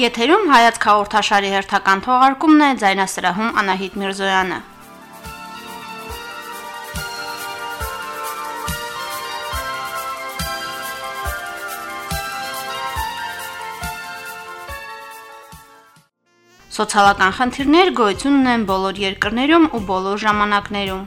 Եթերում հայաց հաղորդաշարի հերթական թողարկումն է ձայնասրահում Անահիտ Միրզոյանը։ Սոցիալական խնդիրներ գոյություն ունեն բոլոր երկրներում ու բոլոր ժամանակներում։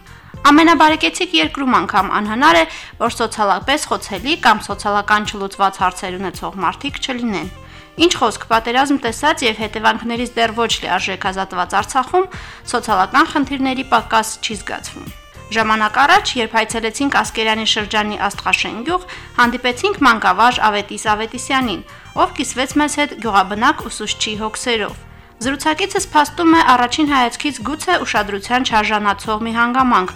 Ամենաբարեկեցիկ երկրում անգամ անհնար է, որ սոցիալապես խոցելի կամ սոցիալական չլուծված հարցեր ունեցող մարդիկ չլինեն։ Ինչ խոսք պատերազմ տեսած եւ հետևանքներից դեռ ոչ լիարժեք ազատված Արցախում սոցիալական խնդիրների պակաս չի զգացվում։ Ժամանակ առաջ, երբ հայցելեցինք Ասկերանի շրջանի Աստղաշեն գյուղ, հանդիպեցինք մանկավարժ Ավետիս Ավետիսյանին, ով կիսվեց մեզ հետ գյուղաբնակ ուսուցչի հոգսերով։ Զրուցակիցս փաստում է առաջին հայացքից գուցե ուշադրության չարժանացող մի հանգամանք՝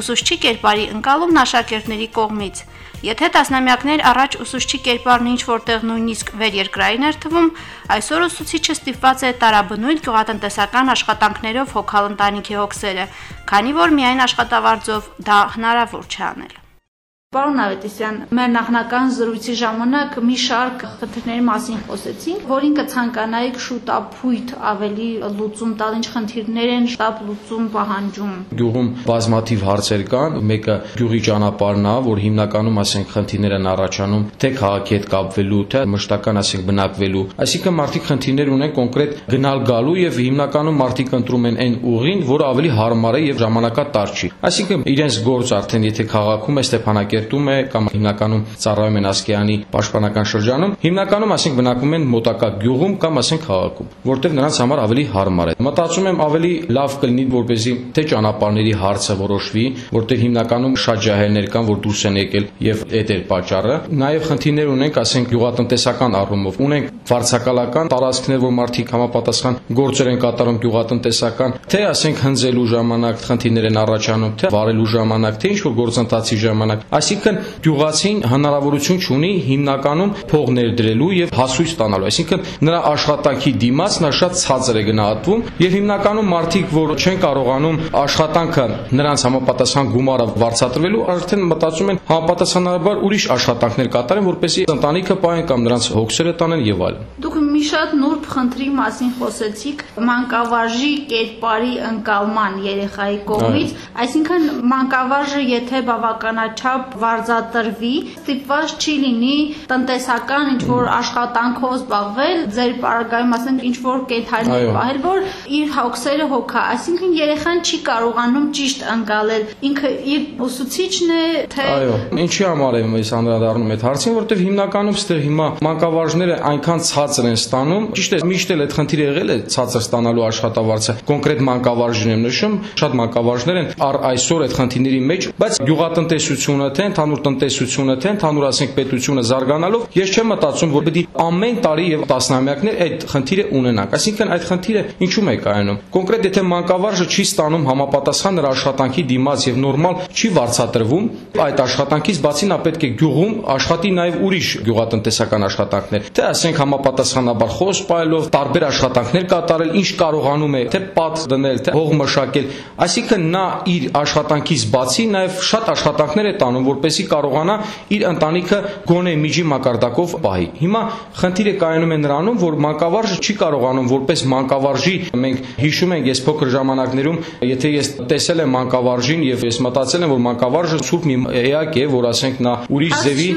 ուսուցչի կերպարի ընկալումն աշակերտների կողմից։ Եթե տասնամյակներ առաջ ուսուցչի կերպարն ինչ որտեղ նույնիսկ վերերկրային էր թվում, այսօր ուսուցիչը ստիպված է տարաբնույթ գյուղատնտեսական աշխատանքներով հոգալ ընտանիքի հոգսերը, քանի որ միայն աշխատավարձով դա հնարավոր չէ անել։ Պարոն Ավետիսյան, մեր նախնական զրույցի ժամանակ մի շարք խնդիրների մասին խոսեցինք, որին կցանկանայիք շուտապույտ ավելի լուծում տալ, ինչ խնդիրներ են շտապ լուծում պահանջում։ Գյուղում բազմաթիվ հարցեր կան, մեկը գյուղի ճանապարհն է, որ հիմնականում ասենք խնդիրներ են առաջանում թե քաղաքի հետ կապվելու, թե մշտական ասենք բնակվելու։ Այսինքն մարդիկ խնդիրներ ունեն կոնկրետ գնալ գալու եւ հիմնականում մարդիկ ընտրում են այն ուղին, որը ավելի հարմար է եւ ժամանակատար չի։ Այսինքն իրենց գործ արդեն եթե քաղաքում է Ստեփանակերտ կերտում է կամ հիմնականում ծառայում են Ասկեանի պաշտպանական շրջանում, հիմնականում ասենք բնակվում են մոտակա գյուղում կամ ասենք քաղաքում, որտեղ նրանց համար ավելի հարմար է։ Մտածում եմ ավելի լավ կլինի, որպեսզի թե ճանապարհների հարցը որոշվի, որտեղ հիմնականում շատ ջահելներ կան, որ դուրս են եկել եւ այդ էր պատճառը։ Նաեւ խնդիրներ ունենք, ասենք գյուղատնտեսական առումով։ Ունենք վարձակալական տարածքներ, որ մարդիկ համապատասխան գործեր են կատարում գյուղատնտեսական, թե ասենք հնձելու ժամանակ խնդիրներ են առաջանում, թե վարելու ժամանակ, թե ինչ որ գործընթացի ժամանակ։ Այսինքն Այսինքն գյուղացին հնարավորություն ունի հիմնականում փող ներդրելու եւ հասույց ստանալու։ Այսինքն նրա աշխատանքի դիմաց նա շատ ցածր է գնահատվում եւ հիմնականում մարդիկ, որ չեն կարողանում աշխատանքը նրանց համապատասխան գումարը վարձատրվելու, արդեն մտածում են համապատասխանաբար ուրիշ աշխատանքներ կատարեն, որպեսզի ընտանիքը պահեն կամ նրանց հոգսերը տանեն եւ այլն։ Դուք մի շատ նուրբ խնդրի մասին խոսեցիք մանկավարժի կերպարի ընկալման երեխայի կողմից, այսինքն մանկավարժը եթե բավականաչափ վարձատրվի, ստիպված չի լինի տնտեսական ինչ որ աշխատանքով զբաղվել, ձեր պարագայում ասենք ինչ որ կենթանի պահել, որ իր հոգսերը հոգա, այսինքն երեխան չի կարողանում ճիշտ ընկալել, ինքը իր ուսուցիչն է, թե Այո, ինչի համար եմ ես անդրադառնում այդ հարցին, որովհետև հիմնականում ստեղ հիմա մանկավարժները այնքան ցածր են ստանում, ճիշտ է, միշտ էլ այդ խնդիրը եղել է ցածր ստանալու աշխատավարձը։ Կոնկրետ մանկավարժին եմ նշում, շատ մանկավարժներ են առ այսօր այդ խնդիրների մեջ, բայց գյուղատնտեսությունը թե ընդհանուր տնտեսությունը, թե ընդհանուր ասենք պետությունը զարգանալով, ես չեմ մտածում, որ է ամեն տարի եւ տասնամյակներ այդ խնդիրը ունենանք։ Այսինքն այդ խնդիրը ինչու՞մ է կայանում։ Կոնկրետ եթե մանկավարժը չի ստանում համապատասխան նրա աշխատանքի դիմաց եւ նորմալ չի վարձատրվում, այդ աշխատանքից բացի նա պետք է գյուղում աշխատի նաեւ ուրիշ գյուղատնտեսական աշխատանքներ, թե ասենք համապատասխանաբար խոս պայելով, տարբեր աշխատանքներ կատարել, ինչ կարողանում է, թե պատ դնել, թե հող մշակել։ Այսինքն նա իր աշխատանքից բացի նաեւ շատ աշխատանքներ է տանում, որ որպեսի կարողանա իր ընտանիքը գոնե միջի մակարդակով պահի։ Հիմա խնդիրը կայանում է նրանում, որ մանկավարժը չի կարողանում որպես մանկավարժի մենք հիշում ենք ես փոքր ժամանակներում, եթե ես տեսել եմ մանկավարժին եւ ես մտածել եմ, որ մանկավարժը սուրբ մի էակ է, որ ասենք նա ուրիշ ձևի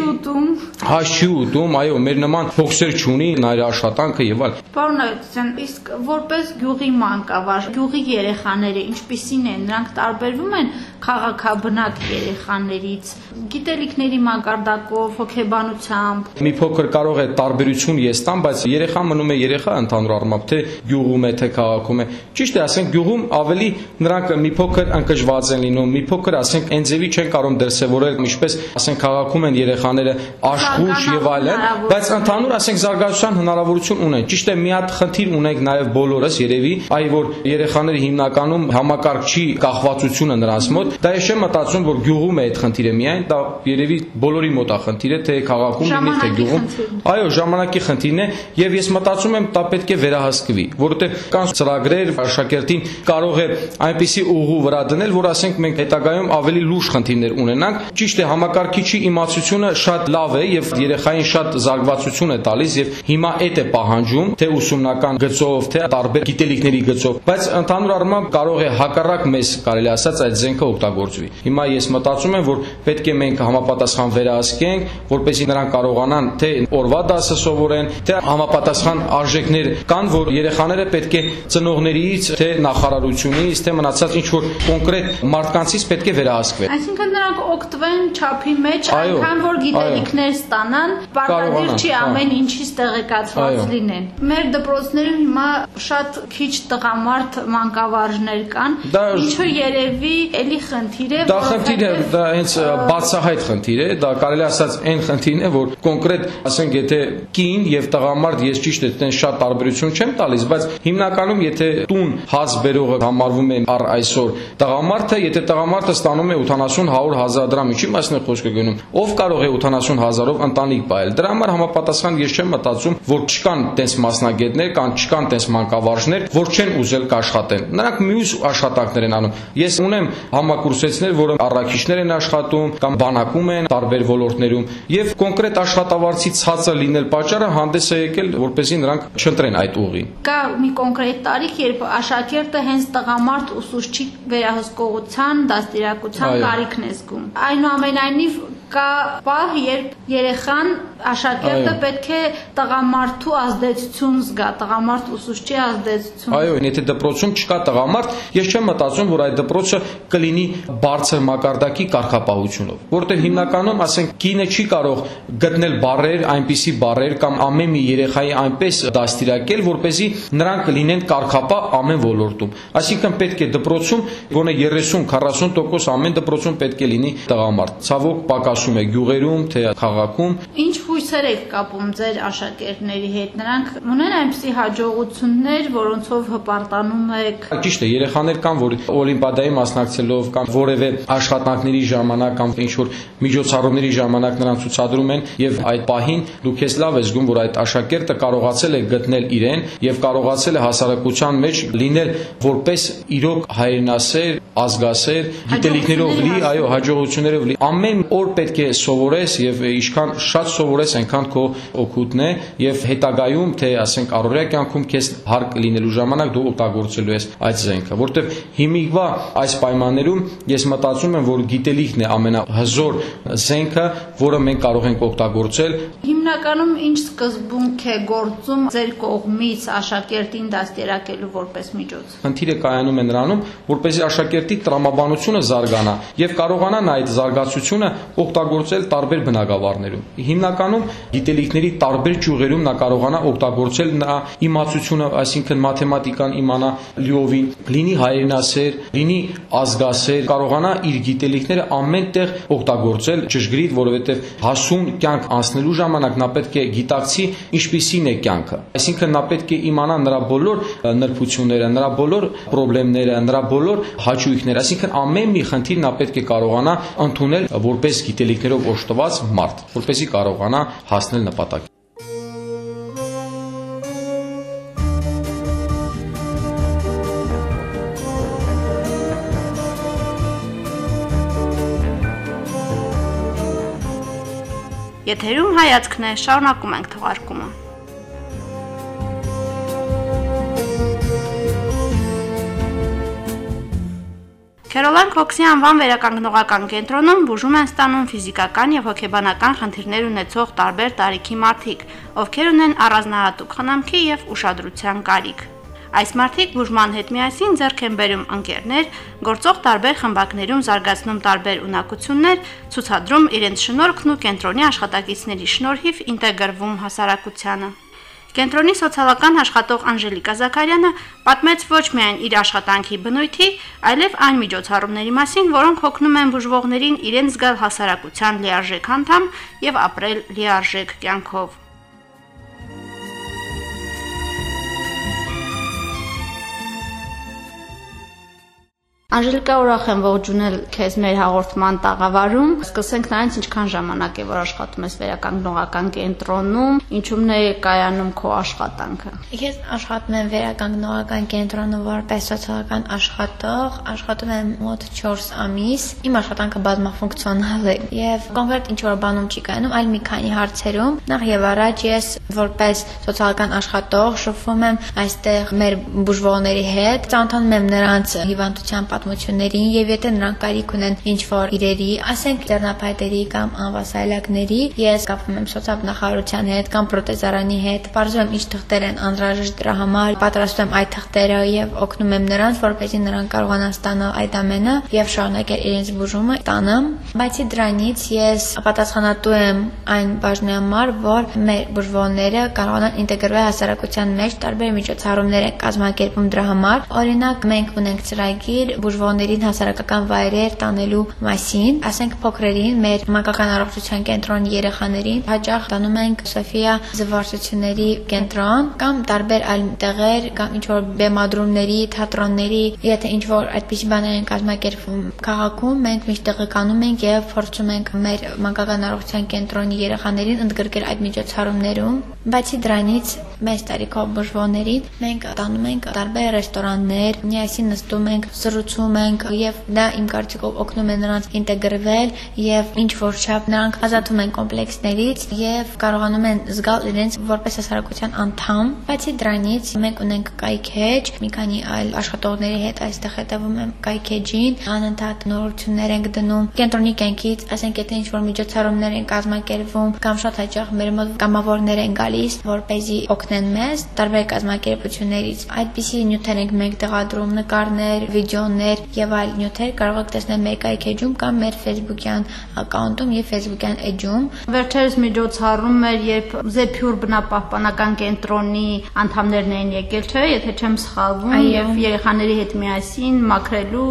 հաշ չի ուտում, այո, մեր նման փոքսեր չունի, նա իր աշխատանքը եւ այլ։ Պարոն Այցյան, իսկ որպես գյուղի մանկավարժ, գյուղի երեխաները ինչպիսին են, նրանք տարբերվում են քաղաքաբնակ երեխաներից գիտելիքների մակարդակով, հոգեբանությամբ։ Մի փոքր կարող է տարբերություն ես տամ, բայց երեխան մնում է երեխա ընդհանուր առմամբ, թե գյուղում է, թե քաղաքում է։ Ճիշտ է, ասենք գյուղում ավելի նրանք մի փոքր ընկճված են լինում, մի փոքր ասենք այն ձևի չեն կարող դրսևորել, ինչպես ասենք քաղաքում են երեխաները աշխուժ եւ այլն, բայց ընդհանուր ասենք զարգացության հնարավորություն ունեն։ Ճիշտ է, մի հատ խնդիր ունենք նաեւ բոլորս երևի, այ որ երեխաները հիմնականում համակարգչի կախվածությունը նրանց մոտ, դա ես չեմ մտածում, որ գյուղում է այդ խնդիրը միայն, դա երևի բոլորի մոտ է խնդիրը, թե քաղաքում լինի, թե գյուղում։ Այո, ժամանակի խնդիրն է եւ ես մտածում եմ դա պետք է վերահսկվի, որովհետեւ կան ծրագրեր, աշակերտին կարող է այնպիսի ուղու վրա դնել, որ ասենք մենք հետագայում ավելի լուրջ խնդիրներ ունենանք։ Ճիշտ է, համակարգիչի իմացությունը շատ լավ է եւ երեխային շատ զարգվածություն է տալիս եւ հիմա այդ է պահանջում, թե ուսումնական գծով, թե տարբեր գիտելիքների գծով, բայց ընդհանուր առմամբ կարող է հակառակ մեզ կարելի ասած այդ զենքը օգտագործվի։ Հիմա ես մտածում եմ, որ պետք է մենք համապատասխան վերահսկենք, որպեսզի նրանք կարողանան թե օրվա դասը սովորեն, թե համապատասխան արժեքներ կան, որ երեխաները պետք է ծնողներից, թե նախարարությունից, թե մնացած ինչ որ կոնկրետ մարդկանցից պետք է վերահսկվեն։ Այսինքն նրանք օգտվեն չափի մեջ, այնքան որ գիտելիքներ ստանան, պարտադիր չի ամեն ինչից տեղեկացված լինեն։ Մեր դպրոցներում հիմա շատ քիչ տղամարդ մանկավարժներ կան, ինչը երևի էլի խնդիր է, Դա խնդիր է, դա հենց բացահայտ խնդիր է, դա կարելի ասած այն խնդիրն է, որ կոնկրետ, ասենք, եթե կին եւ տղամարդ ես ճիշտ է, դեն շատ տարբերություն չեմ տալիս, բայց հիմնականում եթե տուն հաց բերողը համարվում է առ այսօր տղամարդը, եթե տղամարդը ստանում է 80-100 հազար դրամ, ինչի մասն է խոսքը գնում, ով կարող է 80 հազարով ընտանիք բայել։ Դրա համար համապատասխան ես չեմ մտածում, որ չկան տես մասնագետներ, կան չկան տես մանկավարժներ, որ չեն ուզել կաշխատեն։ Նրանք մյուս աշխատանքներ են անում։ Ես ունեմ համակուրսեցներ, որը առաքիչներ են աշխատում կամ բանակում են տարբեր ոլորտներում եւ կոնկրետ աշխատավարձի ցածր լինել պատճառը հանդես է եկել, որպեսզի նրանք չընտրեն այդ ուղին։ Կա մի կոնկրետ տարիք, երբ աշակերտը հենց տղամարդ ուսուցչի վերահսկողության, դաստիարակության կարիքն է զգում։ Այնուամենայնիվ կա պահ, երբ երեխան աշակերտը պետք է տղամարդու ազդեցություն զգա, տղամարդ ուսուցչի ազդեցություն։ Այո, եթե դպրոցում չկա տղամարդ, ես չեմ մտածում, որ այդ դպրոցը կլինի բարձր մակարդակի կարգապահությունով, որտեղ հիմնականում, ասենք, կինը չի կարող գտնել բարեր, այնպիսի բարեր կամ ամեն մի երեխայի այնպես դաստիարակել, որ เป զի նրանք լինեն կարգապահ ամեն ոլորտում։ Այսինքն պետք է դպրոցում գոնե 30-40% ամեն դպրոցում պետք է լինի տղամարդ։ Ցավոք պակասում է գյուղերում, թե քաղաքում։ Ինչ հույսեր եք կապում ձեր աշակերտների հետ։ Նրանք? Ունեն այնպիսի հաջողություններ, որոնցով հպարտանում եք։ Ճիշտ է, երեխաներ կան, որ օլիմպիադայի մասնակցելով կամ որևէ աշխատանքների ժամանակ կամ ինչ որ միջոցառումների ժամանակ նրան ցուցադրում են եւ այդ պահին դուք ես լավ ես զգում, որ այդ աշակերտը կարողացել է գտնել իրեն եւ կարողացել է հասարակության մեջ լինել որպես իրոք հայրենասեր, ազգասեր, գիտելիքներով լի, այո, հաջողություններով լի։ Ամեն օր պետք է սովորես եւ ինչքան շատ սովորես, այնքան քո օգուտն է եւ հետագայում թե ասենք առօրյա կյանքում քեզ հարկ լինելու ժամանակ դու օգտագործելու ես այդ զենքը, որտեվ հիմիկվա այս պայմաններում ես մտածում եմ, որ գիտելիքն է ամենահզոր զենքը, որը մենք կարող ենք օգտագործել Հիմնականում ինչ սկզբունք է գործում ձեր կողմից աշակերտին դաստիարակելու որպես միջոց։ Խնդիրը կայանում է նրանում, որպեսզի աշակերտի տրամաբանությունը զարգանա եւ կարողանա նա այդ զարգացությունը օգտագործել տարբեր բնակավարներում։ Հիմնականում գիտելիքների տարբեր ճյուղերում նա կարողանա օգտագործել նա իմացությունը, այսինքն մաթեմատիկան իմանա լիովին, լինի հայրենասեր, լինի ազգասեր, կարողանա իր գիտելիքները ամեն տեղ օգտագործել ճշգրիտ, որովհետեւ հասուն կյանք անցնելու ժամանակ նա պետք է գիտակցի ինչպիսին է կյանքը։ Այսինքն նա պետք է իմանա նրա բոլոր նրբությունները, նրա բոլոր խնդիրները, նրա բոլոր հաճույքները, այսինքն ամեն մի խնդիր նա պետք է կարողանա ընդունել որպես գիտելիքներով օժտված մարդ, որպեսզի կարողանա հասնել նպատակին։ Եթերում հայացքն է, շարունակում ենք թողարկումը։ Քերոլայն Քոքսի անվան վերականգնողական կենտրոնում բուժում են ստանում ֆիզիկական եւ հոգեբանական խնդիրներ ունեցող տարբեր տարիքի մարդիկ, ովքեր ունեն առանձնահատուկ խնամքի եւ ուշադրության կարիք։ Այս մարդիկ բուժման հետ միասին ձեռք են բերում ընկերներ, գործող տարբեր խմբակներում զարգացնում տարբեր ունակություններ, ցուցադրում իրենց շնորհքն ու կենտրոնի աշխատակիցների շնորհիվ ինտեգրվում հասարակությանը։ Կենտրոնի սոցիալական աշխատող Անժելիկա Զաքարյանը պատմեց ոչ միայն իր աշխատանքի բնույթի, այլև այն միջոցառումների մասին, որոնք հոգնում են բուժվողներին իրենց զգալ հասարակության լիարժեք անդամ եւ ապրել լիարժեք կյանքով։ Անժելիկա, ուրախ եմ ողջունել քեզ մեր հաղորդման տաղավարում։ Սկսենք նրանից ինչքան ժամանակ է, որ աշխատում ես վերականգնողական կենտրոնում, ինչումն է կայանում քո աշխատանքը։ Ես աշխատում եմ վերականգնողական կենտրոնում որպես սոցիալական աշխատող, աշխատում եմ մոտ 4 ամիս։ Իմ աշխատանքը բազմաֆունկցիոնալ է եւ կոնկրետ ինչ որ բանում չի կայանում, այլ մի քանի հարցերում։ Նախ եւ առաջ ես որպես սոցիալական աշխատող շփվում եմ այստեղ մեր բուժողների հետ, ծանոթանում եմ նրանց հիվանդության պատմություններին եւ եթե նրանք կարիք ունեն ինչ որ իրերի, ասենք ձեռնափայտերի կամ անվասայլակների, ես կապվում եմ սոցիալնախարարության հետ կամ պրոթեզարանի հետ, բարձում եմ ինչ թղթեր են անհրաժեշտ դրա համար, պատրաստում այդ թղթերը եւ օգնում եմ նրանց, որպեսզի նրանք կարողանան ստանալ այդ ամենը եւ շարունակել իրենց բուժումը տանը։ Բացի դրանից ես պատասխանատու եմ այն բաժնի համար, որ մեր բուժողները կարողանան ինտեգրվել հասարակության մեջ տարբեր միջոցառումներ են կազմակերպում դրա համար։ Օրինակ մենք ունենք ծրագիր բուժվորներին հասարակական վայրեր տանելու մասին, ասենք փոքրերին, մեր մանկական առողջության կենտրոնի երեխաներին հաճախ տանում ենք Սոֆիա զվարճությունների կենտրոն կամ տարբեր այլ տեղեր կամ ինչ որ բեմադրումների, թատրոնների, եթե ինչ որ այդպիսի բաներ են կազմակերպվում քաղաքում, մենք միշտ տեղեկանում ենք եւ փորձում ենք մեր մանկական առողջության կենտրոնի երեխաներին ընդգրկել այդ միջոցառումներում։ Բացի դրանից, մեծ տարիքով բուժվորներին մենք տանում ենք տարբեր ռեստորաններ, միասին նստում ենք, զրուցում ենք եւ դա իմ կարծիքով օգնում է նրանց ինտեգրվել եւ ինչ որ չափ նրանք ազատում են կոմպլեքսներից եւ կարողանում են զգալ իրենց որպես հասարակության անդամ։ Բացի դրանից մենք ունենք կայքեջ, մի քանի այլ աշխատողների հետ այստեղ հետևում եմ կայքեջին, անընդհատ նորություններ ենք դնում կենտրոնի կենքից, ասենք եթե ինչ որ միջոցառումներ են կազմակերպվում կամ շատ հաճախ մեր մոտ կամավորներ են գալիս, որ เป զի օգնեն մեզ տարբեր կազմակերպություններից։ Այդպիսի նյութեր ենք մենք տեղադրում, նկարներ, վիդեոներ եւ այլ նյութեր կարող եք տեսնել մեր կայքեջում կամ մեր Facebook-յան ակաունտում եւ Facebook-յան էջում։ Վերջերս միջոցառում էր, երբ Զեփյուր բնապահպանական կենտրոնի անդամներն էին եկել, չէ՞, եթե չեմ սխալվում, եւ երեխաների հետ միասին մաքրելու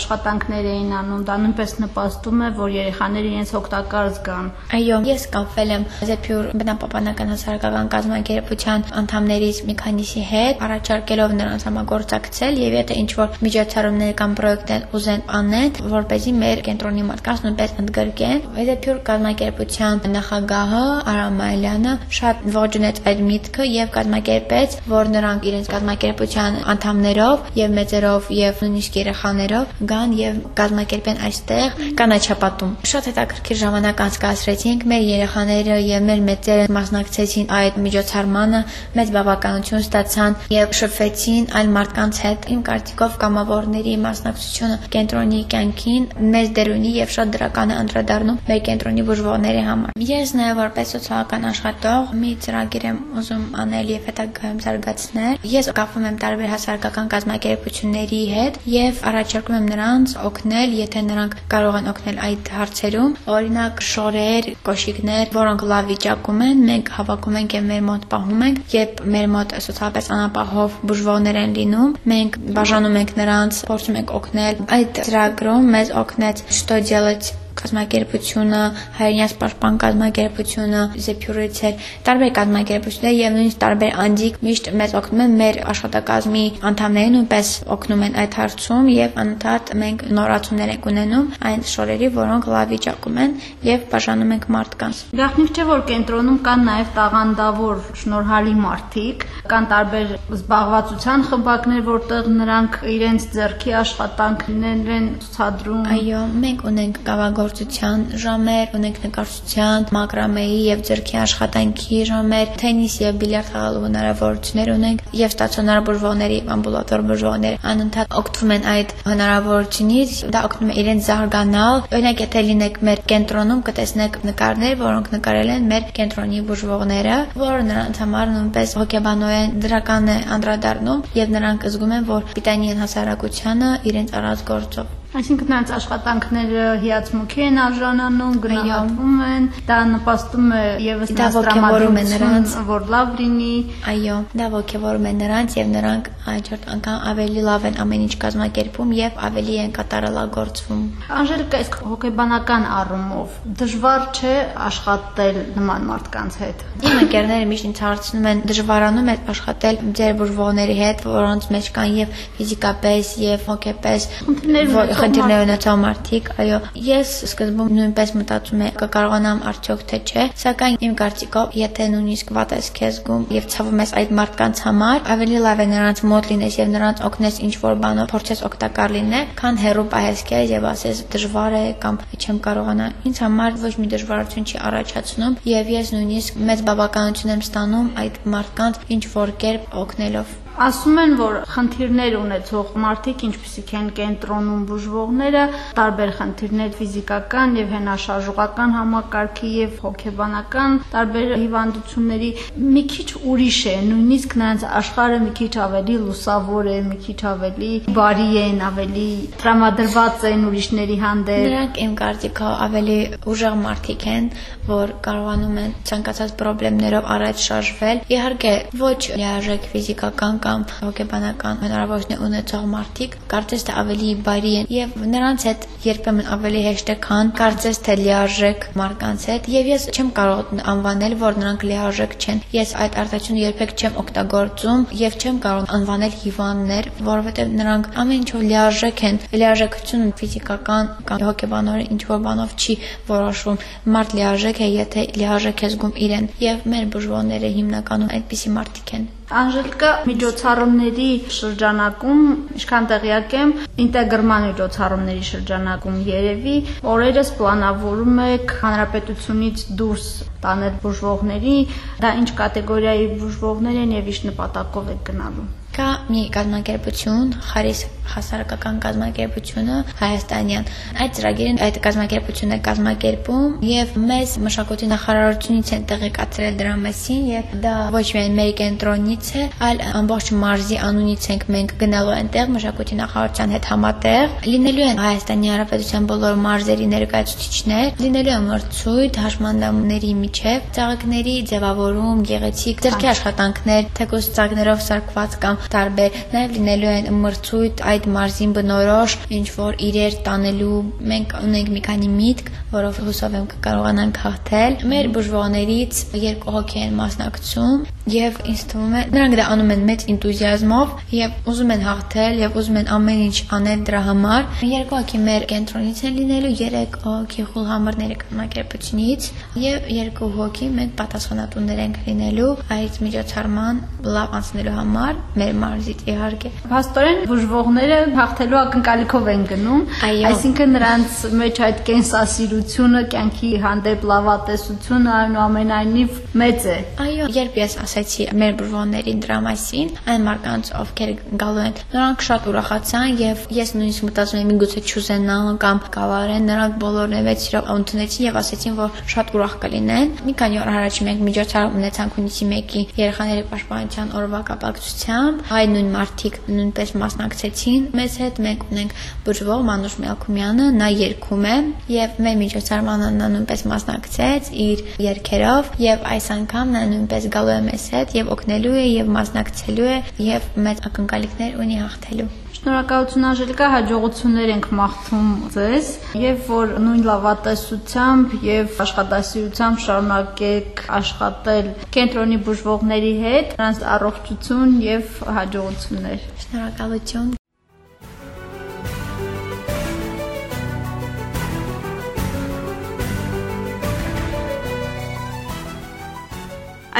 աշխատանքներ էին անում։ Դա նույնպես նպաստում է, որ երեխաները իրենց օգտակար զգան։ Այո, ես կապվել եմ Զեփյուր բնապահպանական հասարակական կազմակերպության անդամներից մի քանիսի հետ, առաջարկելով նրանց համագործակցել եւ եթե ինչ որ միջոցառումներ կամ պրոյեկտներ ուզեն անեն, որ เป զի մեր կենտրոնի մարդկանց նույնպես ընդգրկեն։ Վեզեփյուր կազմակերպության նախագահը Արամ Այլյանը շատ ողջունեց այդ միտքը եւ կազմակերպեց, որ նրանք իրենց կազմակերպության անդամներով եւ մեծերով եւ նույնիսկ երեխաներով գան եւ կազմակերպեն այստեղ կանաչապատում։ Շատ հետաքրքիր ժամանակ անցկացրեցինք, մեր երեխաները եւ մեր մեծերը մասնակցեցին այդ միջոցառմանը, մեծ բավականություն ստացան եւ շփվեցին այլ մարդկանց հետ։ Իմ կարծիքով կամավորների մասնակցությունը կենտրոնի կյանքին մեծ դեր ունի եւ շատ դրական է անդրադառնում մեր կենտրոնի բուժողների համար։ Ես նաեւ որպես սոցիալական աշխատող մի ծրագիր եմ ուզում անել եւ հետագայում զարգացնել։ Ես կապվում եմ տարբեր հասարակական կազմակերպությունների հետ եւ առաջարկում եմ նրանց օգնել, եթե նրանք կարող են օգնել այդ հարցերում։ Օրինակ շորեր, կոշիկներ, որոնք լավ վիճակում են, մենք հավաքում ենք եւ մեր մոտ պահում ենք, երբ մեր մոտ սոցիալապես անապահով բուժվողներ են լինում, մենք բաժանում ենք նրանց, փորձում ենք օգնել։ Այդ ծրագրում մեզ օգնեց Что делать կազմակերպությունը, հայրենյաց պաշտպան կազմակերպությունը, Զեփյուրից էր, տարբեր կազմակերպություններ եւ նույնիսկ տարբեր անձիկ միշտ մեզ օգնում են մեր աշխատակազմի անդամներին նույնպես օգնում են այդ հարցում եւ անընդհատ մենք նորացումներ ենք ունենում այն շորերի, որոնք լավ վիճակում են եւ բաժանում ենք մարդկանց։ Գաղտնիք չէ որ կենտրոնում կան նաեւ տաղանդավոր շնորհալի մարդիկ, կան տարբեր զբաղվածության խմբակներ, որտեղ նրանք իրենց ձեռքի աշխատանքներ են ցուցադրում։ Այո, մենք ունենք կավագոր ստեղծագործության ժամեր, ունենք նկարչության, մակրամեի եւ ձեռքի աշխատանքի ժամեր, թենիս եւ բիլիարդ խաղալու հնարավորություններ ունենք եւ ստացիոնար բուժողների, ամբուլատոր բուժողներ անընդհատ օգտվում են այդ հնարավորությունից, դա օգնում է իրենց զարգանալ։ Օրինակ, եթե լինեք մեր կենտրոնում, կտեսնեք նկարներ, որոնք նկարել են մեր կենտրոնի բուժողները, որը նրանց համար նույնպես հոգեբանորեն դրական է անդրադառնում եւ նրանք զգում են, որ պիտանի են հասարակությանը իրենց առած գործով։ Այսինքն նրանց աշխատանքները հիացմունքի են արժանանում, գնահատվում են, դա նպաստում է եւս ոգևորում է նրանց։ որ լավ լինի։ Այո, դա ոգևորում է նրանց եւ նրանք հաջորդ անգամ ավելի լավ են ամեն ինչ կազմակերպում եւ ավելի են կատարելագործվում։ Անժելիկա, իսկ հոգեբանական առումով դժվար չէ աշխատել նման մարդկանց հետ։ Իմ ընկերները միշտ ինձ հարցնում են դժվարանում է աշխատել ձեր բուժողների հետ, որոնց մեջ կան եւ ֆիզիկապես եւ հոգեպես Խնդիրներ խնդիրներ ունեցող մարդիկ, այո։ Ես սկզբում նույնպես մտածում եմ կկարողանամ արդյոք թե չէ, սակայն իմ կարծիքով, եթե նույնիսկ վատ ես քեզ զգում եւ ցավում ես այդ մարդկանց համար, ավելի լավ է նրանց մոտ լինես եւ նրանց օգնես ինչ որ բանով փորձես օգտակար լինել, քան հերո պահես քեզ եւ ասես դժվար է կամ չեմ կարողանա։ Ինձ համար ոչ մի դժվարություն չի առաջացնում եւ ես նույնիսկ մեծ բավականություն եմ ստանում այդ մարդկանց ինչ որ կերպ օգնելով։ Ասում են, որ խնդիրներ ունեցող մարդիկ, ինչպիսիք են կենտրոնում բուժվողները, տարբեր խնդիրներ ֆիզիկական եւ հենաշարժողական համակարգի եւ հոգեբանական տարբեր հիվանդությունների մի քիչ ուրիշ է, նույնիսկ նրանց աշխարհը մի քիչ ավելի լուսավոր է, մի քիչ ավելի բարի են, ավելի տրամադրված են ուրիշների հանդեպ։ Նրանք իմ կարծիքով ավելի ուժեղ մարդիկ են, որ կարողանում են ցանկացած խնդիրներով առաջ շարժվել։ Իհարկե, ոչ լիարժեք ֆիզիկական կամ հոգեբանական հնարավորություն ունեցող մարդիկ կարծես թե ավելի բարի են եւ նրանց հետ երբեմն ավելի հեշտ է քան կարծես թե լիարժեք մարդկանց հետ եւ ես չեմ կարող անվանել, որ նրանք լիարժեք չեն։ Ես այդ արտահայտությունը երբեք չեմ օգտագործում եւ չեմ կարող անվանել հիվանդներ, որովհետեւ նրանք ամեն ինչով լիարժեք են։ Լիարժեքությունը ֆիզիկական կամ հոգեբանորեն ինչ որ բանով չի որոշվում։ Մարդ լիարժեք է, եթե լիարժեք է զգում իրեն եւ մեր բուժողները հիմնականում այդպիսի մարդիկ են։ Անժելիկա միջոցառումների շրջանակում, ինչքան տեղյակ եմ, ինտեգրման միջոցառումների շրջանակում երևի օրերս պլանավորում եք հանրապետությունից դուրս տանել բուժվողների, դա ինչ կատեգորիայի բուժվողներ են եւ ինչ նպատակով եք գնալու։ Կա մի կազմակերպություն, Խարիս հասարակական կազմակերպությունը հայաստանյան։ Այդ ծրագիրը այդ կազմակերպությունն է կազմակերպում եւ մեզ մշակույթի նախարարությունից են տեղեկացրել դրա մասին եւ դա ոչ միայն մեր կենտրոնից է, այլ ամբողջ մարզի անունից ենք մենք գնալու այնտեղ մշակույթի նախարարության հետ համատեղ։ Լինելու են Հայաստանի Հանրապետության բոլոր մարզերի ներկայացուցիչներ, լինելու է մրցույթ հաշմանդամների միջև, ծաղիկների ձևավորում, գեղեցիկ ձեռքի աշխատանքներ, թեկուզ ծաղիկներով սարքված կամ տարբեր, նաև լինելու են մրցույթ այդ մարզին բնորոշ ինչ որ իրեր տանելու մենք ունենք մի քանի միտք, որով հուսով եմ կկարողանանք հաղթել։ Մեր բուժողներից երկու հոգի են մասնակցում եւ ինձ թվում է նրանք դա անում են մեծ энտուզիազմով եւ ուզում են հաղթել եւ ուզում են ամեն ինչ անել դրա համար։ Երկու հոգի մեր կենտրոնից են լինելու, երեք հոգի խուլհամրների կազմակերպությունից եւ երկու հոգի մենք պատասխանատուներ ենք լինելու այդ միջոցառման լավ անցնելու համար մեր մարզից իհարկե։ Փաստորեն բուժվողները հաղթելու ակնկալիքով են գնում, այսինքն նրանց մեջ այդ կենսասիրությունը, կյանքի հանդեպ լավատեսությունը այնուամենայնիվ մեծ է։ Այո, երբ ես ասացի մեր բուժողներին դրա մասին, այն մարդկանց, ովքեր գալու են, նրանք շատ ուրախացան եւ ես նույնիսկ մտածում եմ միգուցե չուզենան կամ կավարեն, նրանք բոլորն էվեց իրավ ընդունեցին եւ ասացին, որ շատ ուրախ կլինեն։ Մի քանի օր առաջ մենք միջոցառում ունեցանք հունիսի 1-ի երեխաների պաշտպանության օրվա կապակցությամբ։ Այ նույն մարդիկ նույնպես մասնակցեցին մեզ հետ։ Մենք ունենք բուժվող Մանուշ Մելքումյանը, նա երգում է եւ մեր միջոցառմանը նա նույնպես մասնակցեց իր երգերով եւ այս անգամ նա նույնպես գալու է մեզ հետ եւ օգնելու է եւ մասնակցելու է եւ մեծ ակնկալիքներ ունի հաղթելու։ Շնորհակալություն Անժելիկա, հաջողություններ ենք մաղթում ձեզ եւ որ նույն լավատեսությամբ եւ աշխատասիրությամբ շարունակեք աշխատել կենտրոնի բուժվողների հետ, նրանց առողջություն եւ հաջողություններ։ Շնորհակալություն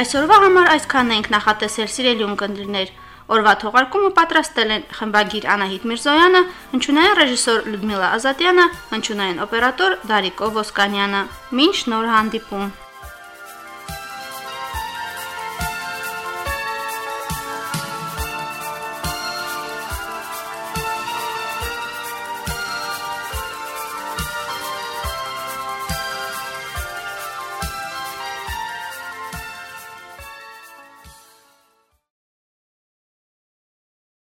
Այսօրվա համար այսքանն ենք նախատեսել սիրելի ունկնդիրներ։ Օրվա թողարկումը պատրաստել են խմբագիր Անահիտ Միրզոյանը, հնչյունային ռեժիսոր Լյուդմիլա Ազատյանը, հնչյունային օպերատոր Դարիկո Ոսկանյանը։ Մինչ նոր հանդիպում։